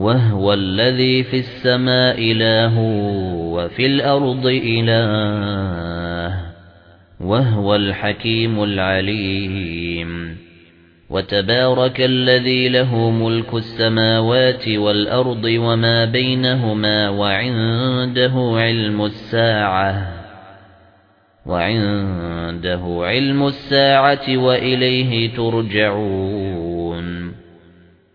وَهُوَ الَّذِي فِي السَّمَاءِ إِلَٰهٌ وَفِي الْأَرْضِ إِلَٰهٌ وَهُوَ الْحَكِيمُ الْعَلِيمُ وَتَبَارَكَ الَّذِي لَهُ مُلْكُ السَّمَاوَاتِ وَالْأَرْضِ وَمَا بَيْنَهُمَا وَعِندَهُ عِلْمُ السَّاعَةِ وَعِندَهُ عِلْمُ السَّاعَةِ وَإِلَيْهِ تُرْجَعُونَ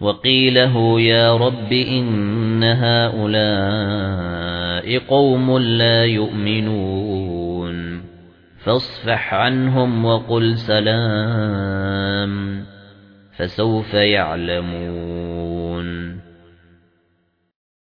وَقِيلَهُ يَا رَبِّ إِنَّ هَؤُلَاءِ قَوْمٌ لَّا يُؤْمِنُونَ. فَاصْفَحْ عَنْهُمْ وَقُلْ سَلَامٌ فَسَوْفَ يَعْلَمُونَ.